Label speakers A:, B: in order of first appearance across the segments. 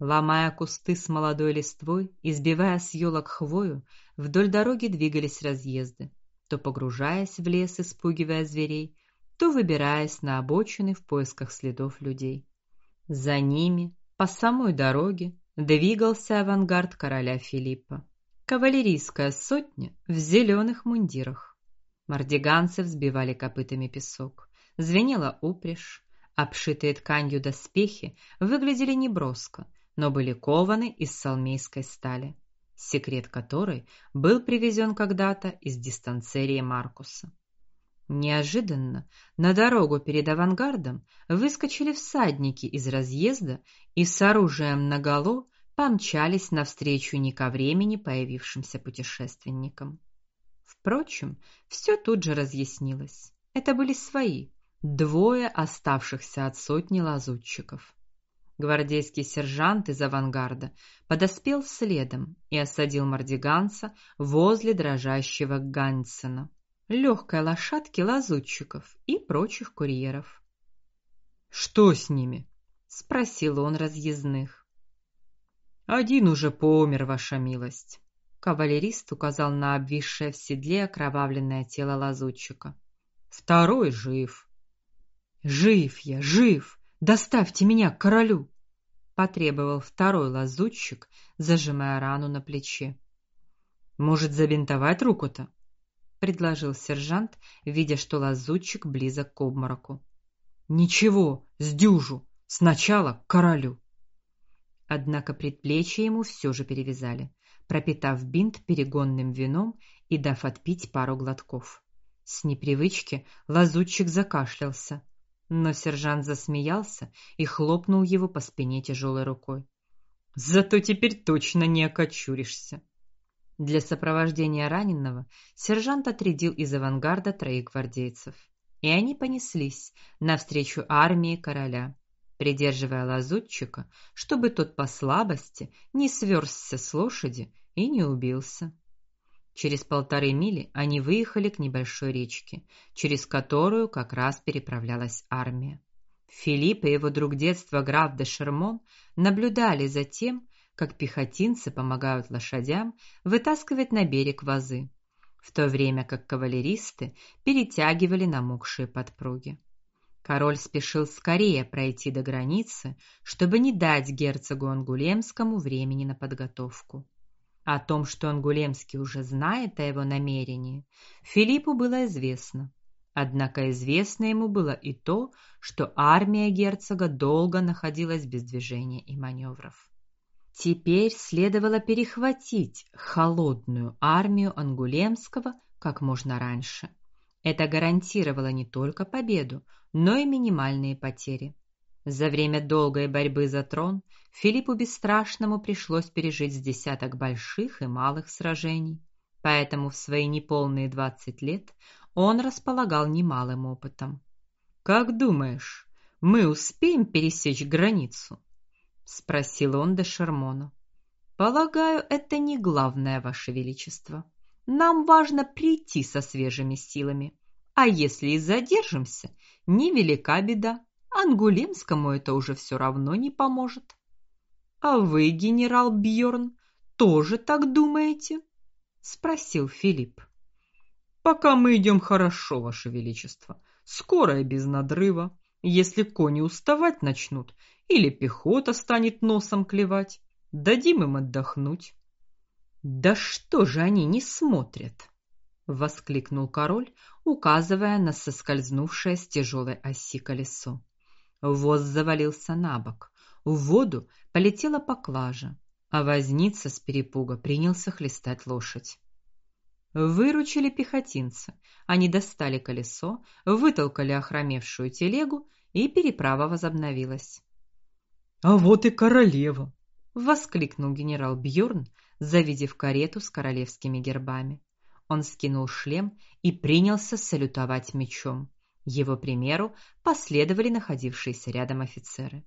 A: Ломая кусты с молодой листвой и сбивая с елок хвою, вдоль дороги двигались разъезды, то погружаясь в лес, испугивая зверей, то выбираясь на обочины в поисках следов людей. За ними по самой дороге двигался авангард короля Филиппа. Кавалерийская сотня в зеленых мундирах. Мардиганцы взбивали копытами песок. Звенела упряжь, обшитые тканью доспехи выглядели неброско, но были кованы из салмейской стали, секрет которой был привезен когда-то из дистанцерии Маркуса. Неожиданно на дорогу перед авангардом выскочили всадники из разъезда и с оружием наголо помчались навстречу не ко времени появившимся путешественникам. Впрочем, все тут же разъяснилось. Это были свои, двое оставшихся от сотни лазутчиков. Гвардейский сержант из авангарда подоспел следом и осадил мардиганца возле дрожащего Гансена, легкой лошадки лазутчиков и прочих курьеров.
B: Что с ними?
A: спросил он разъездных.
B: Один уже помер, ваша милость.
A: Кавалерист указал на обвисшее в седле окровавленное тело лазутчика.
B: Второй жив.
A: Жив я, жив. Доставьте меня к королю, потребовал второй лазутчик, зажимая рану на плече.
B: Может, забинтовать руку-то?
A: предложил сержант, видя, что лазутчик близок к обмороку.
B: Ничего, сдюжу. Сначала к королю.
A: Однако предплечье ему все же перевязали, пропитав бинт перегонным вином и дав отпить пару глотков. С непривычки лазутчик закашлялся, но сержант засмеялся и хлопнул его по спине тяжелой рукой.
B: Зато теперь точно не окочуришься.
A: Для сопровождения раненого сержант отрядил из авангарда троих гвардейцев, и они понеслись навстречу армии короля придерживая лазутчика, чтобы тот по слабости не сверзся с лошади и не убился. Через полторы мили они выехали к небольшой речке, через которую как раз переправлялась армия. Филипп и его друг детства граф де Шермон наблюдали за тем, как пехотинцы помогают лошадям вытаскивать на берег вазы, в то время как кавалеристы перетягивали намокшие подпруги. Король спешил скорее пройти до границы, чтобы не дать герцогу Ангулемскому времени на подготовку. О том, что Ангулемский уже знает о его намерении, Филиппу было известно. Однако известно ему было и то, что армия герцога долго находилась без движения и маневров. Теперь следовало перехватить холодную армию Ангулемского как можно раньше. Это гарантировало не только победу, но и минимальные потери. За время долгой борьбы за трон Филиппу Бесстрашному пришлось пережить с десяток больших и малых сражений, поэтому в свои неполные двадцать лет он располагал немалым опытом.
B: Как думаешь, мы успеем пересечь границу?
A: спросил он де Шермона.
B: Полагаю, это не главное, ваше величество. Нам важно прийти со свежими силами. А если и задержимся, невелика беда. Ангулемскому это уже все равно не поможет. А вы, генерал Бьорн, тоже так думаете? спросил Филипп. Пока мы идем хорошо, ваше величество. Скоро и без надрыва. Если кони уставать начнут или пехота станет носом клевать, дадим им отдохнуть.
A: Да что же они не смотрят? воскликнул король, указывая на соскользнувшее с тяжелой оси колесо. Воз завалился на бок. В воду полетела поклажа, а возница с перепуга принялся хлестать лошадь. Выручили пехотинцы. Они достали колесо, вытолкали охромевшую телегу, и переправа возобновилась.
B: А вот и королева,
A: воскликнул генерал Бьорн, завидев карету с королевскими гербами. Он скинул шлем и принялся салютовать мечом. Его примеру последовали находившиеся рядом офицеры.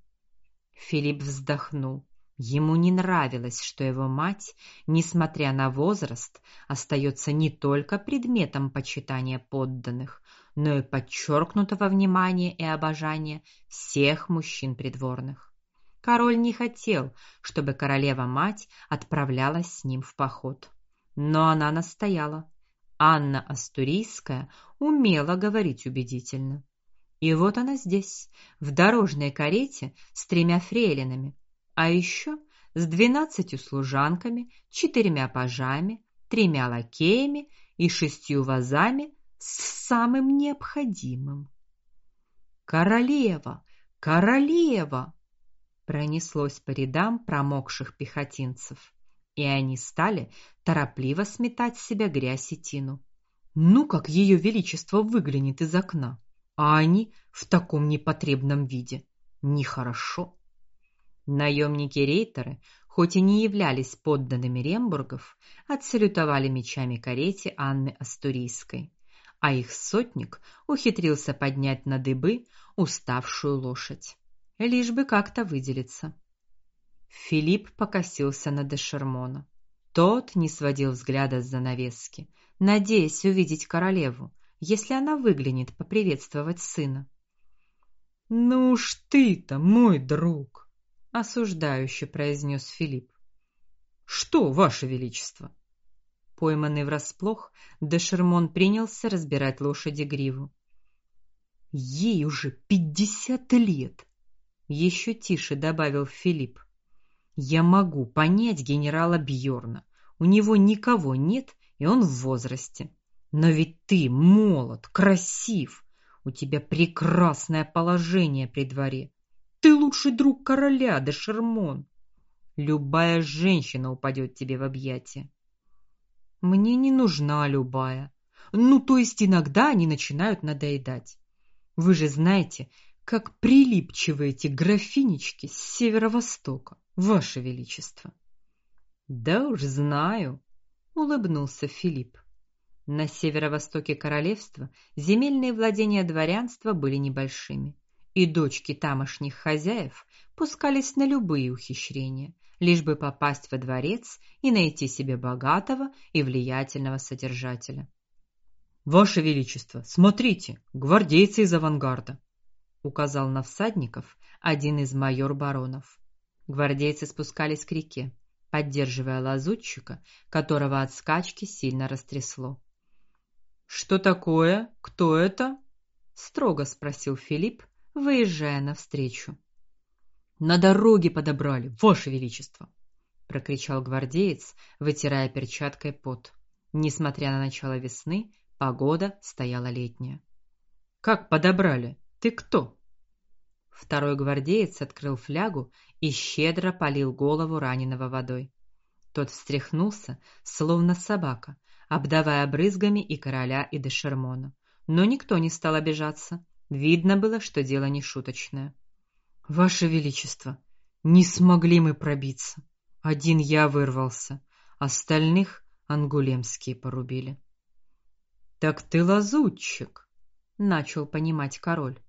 A: Филипп вздохнул. Ему не нравилось, что его мать, несмотря на возраст, остается не только предметом почитания подданных, но и подчеркнутого внимания и обожания всех мужчин придворных. Король не хотел, чтобы королева-мать отправлялась с ним в поход. Но она настояла. Анна Астурийская умела говорить убедительно. И вот она здесь, в дорожной карете с тремя фрейлинами, а еще с двенадцатью служанками, четырьмя пажами, тремя лакеями и шестью вазами с самым необходимым. Королева, королева пронеслось по рядам промокших пехотинцев, и они стали торопливо сметать с себя грязь и тину. Ну как ее величество выглянет из окна, а они в таком непотребном виде. Нехорошо. Наемники рейтеры, хоть и не являлись подданными рембургов, отсалютовали мечами карете Анны Астурийской, а их сотник ухитрился поднять на дыбы уставшую лошадь, лишь бы как-то выделиться. Филипп покосился на Дешермона. Тот не сводил взгляда с занавески, надеясь увидеть королеву, если она выглянет поприветствовать сына. "Ну уж ты-то, мой друг", осуждающе произнес Филипп. "Что, ваше величество?" Пойманный врасплох, Дешермон принялся разбирать лошади гриву. Ей уже пятьдесят лет, еще тише добавил Филипп. Я могу понять генерала Бьорна. У него никого нет, и он в возрасте. Но ведь ты молод, красив, у тебя прекрасное положение при дворе. Ты лучший друг короля, де Шермон. Любая женщина упадет тебе в объятия. Мне не нужна любая. Ну, то есть иногда они начинают надоедать. Вы же знаете, как прилипчивы эти графинечки с северо-востока, ваше величество. Да уж знаю, улыбнулся Филипп. На северо-востоке королевства земельные владения дворянства были небольшими, и дочки тамошних хозяев пускались на любые ухищрения, лишь бы попасть во дворец и найти себе богатого и влиятельного содержателя. Ваше величество, смотрите, гвардейцы из авангарда, указал на всадников один из майор-баронов. Гвардейцы спускались к реке, поддерживая лазутчика, которого от скачки сильно растрясло. Что такое? Кто это? строго спросил Филипп, выезжая навстречу. На дороге подобрали, ваше величество, прокричал гвардеец, вытирая перчаткой пот. Несмотря на начало весны, Погода стояла летняя. Как подобрали? Ты кто? Второй гвардеец открыл флягу и щедро полил голову раненого водой. Тот встряхнулся, словно собака, обдавая брызгами и короля, и Дешермона. Но никто не стал обижаться. Видно было, что дело не шуточное. Ваше величество, не смогли мы пробиться. Один я вырвался, остальных ангулемские порубили. Так ты лазутчик, начал понимать король.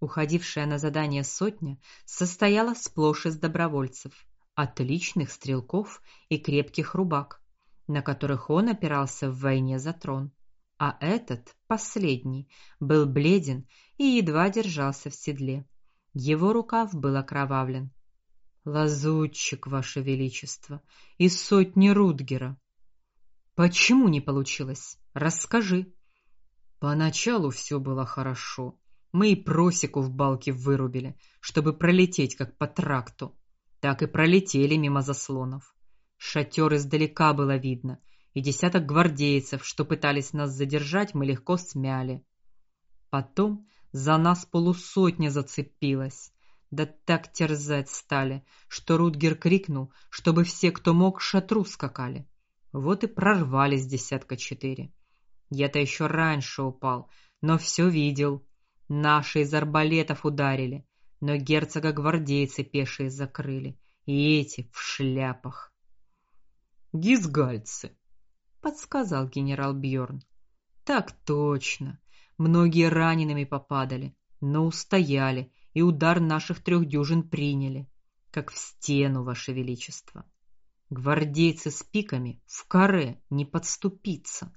A: Уходившая на задание сотня состояла сплошь из добровольцев, отличных стрелков и крепких рубак, на которых он опирался в войне за трон. А этот, последний, был бледен и едва держался в седле. Его рукав был окровавлен. Лазутчик, ваше величество, из сотни Рудгера. Почему не получилось? Расскажи. Поначалу все было хорошо. Мы и просеку в балке вырубили, чтобы пролететь как по тракту. Так и пролетели мимо заслонов. Шатер издалека было видно, и десяток гвардейцев, что пытались нас задержать, мы легко смяли. Потом за нас полусотня зацепилась. Да так терзать стали, что Рудгер крикнул, чтобы все, кто мог, к шатру скакали. Вот и прорвались десятка четыре. Я-то еще раньше упал, но все видел. Наши из арбалетов ударили, но герцога гвардейцы пешие закрыли, и эти в шляпах. Гизгальцы, подсказал генерал Бьорн. Так точно. Многие ранеными попадали, но устояли и удар наших трех дюжин приняли, как в стену, ваше величество. Гвардейцы с пиками в каре не подступиться.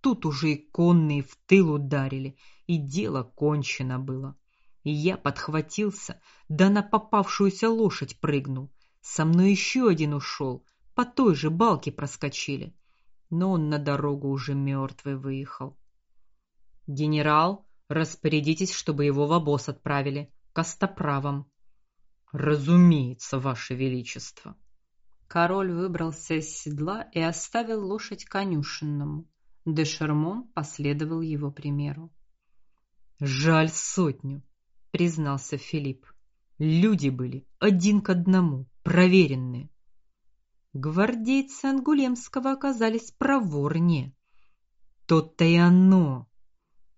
A: Тут уже и конные в тыл ударили, и дело кончено было.
B: Я подхватился, да на попавшуюся лошадь прыгнул. Со мной еще один ушел, по той же балке проскочили. Но он на дорогу уже мертвый выехал. Генерал, распорядитесь, чтобы его в обоз отправили костоправом. Разумеется, ваше величество. Король выбрался из седла и оставил лошадь конюшенному. Де Шермон последовал его примеру. Жаль сотню, признался Филипп. Люди были один к одному, проверенные. Гвардейцы Ангулемского оказались проворнее. То-то и оно.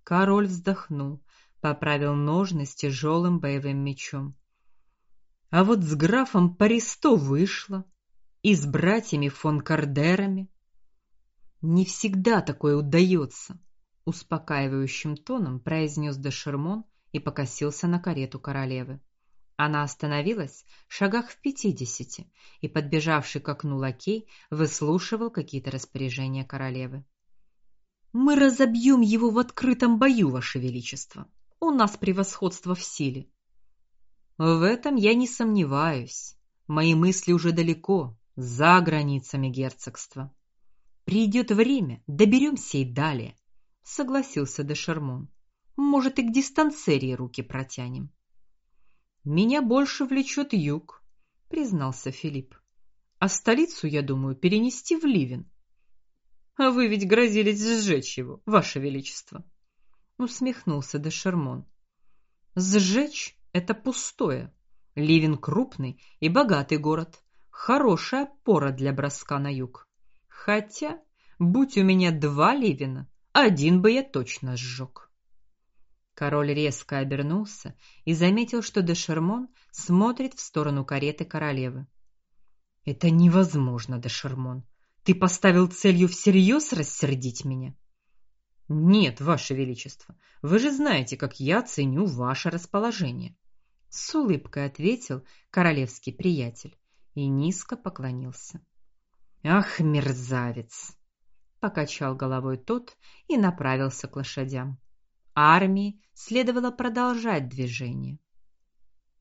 B: Король вздохнул, поправил ножны с тяжелым боевым мечом. А вот с графом Паристо вышло, и с братьями фон Кардерами. Не всегда такое удается, успокаивающим тоном произнес де Шермон и покосился на карету королевы. Она остановилась в шагах в пятидесяти, и подбежавший к окну лакей выслушивал какие-то распоряжения королевы. Мы разобьем его в открытом бою, ваше величество. У нас превосходство в силе. В этом я не сомневаюсь. Мои мысли уже далеко, за границами герцогства. Придет время, доберемся и далее, согласился де Шермон. Может, и к дистанцерии руки протянем. Меня больше влечет юг, признался Филипп. А столицу, я думаю, перенести в Ливен. А вы ведь грозились сжечь его, ваше величество, усмехнулся де Шермон. Сжечь это пустое. Ливен крупный и богатый город, хорошая пора для броска на юг. Хотя, будь у меня два Ливена, один бы я точно сжег. Король резко обернулся и заметил, что де Шермон смотрит в сторону кареты королевы. Это невозможно, де Шермон. Ты поставил целью всерьез рассердить меня? Нет, ваше величество. Вы же знаете, как я ценю ваше расположение, с улыбкой ответил королевский приятель и низко поклонился. Ах, мерзавец, покачал головой тот и направился к лошадям. Армии следовало продолжать движение.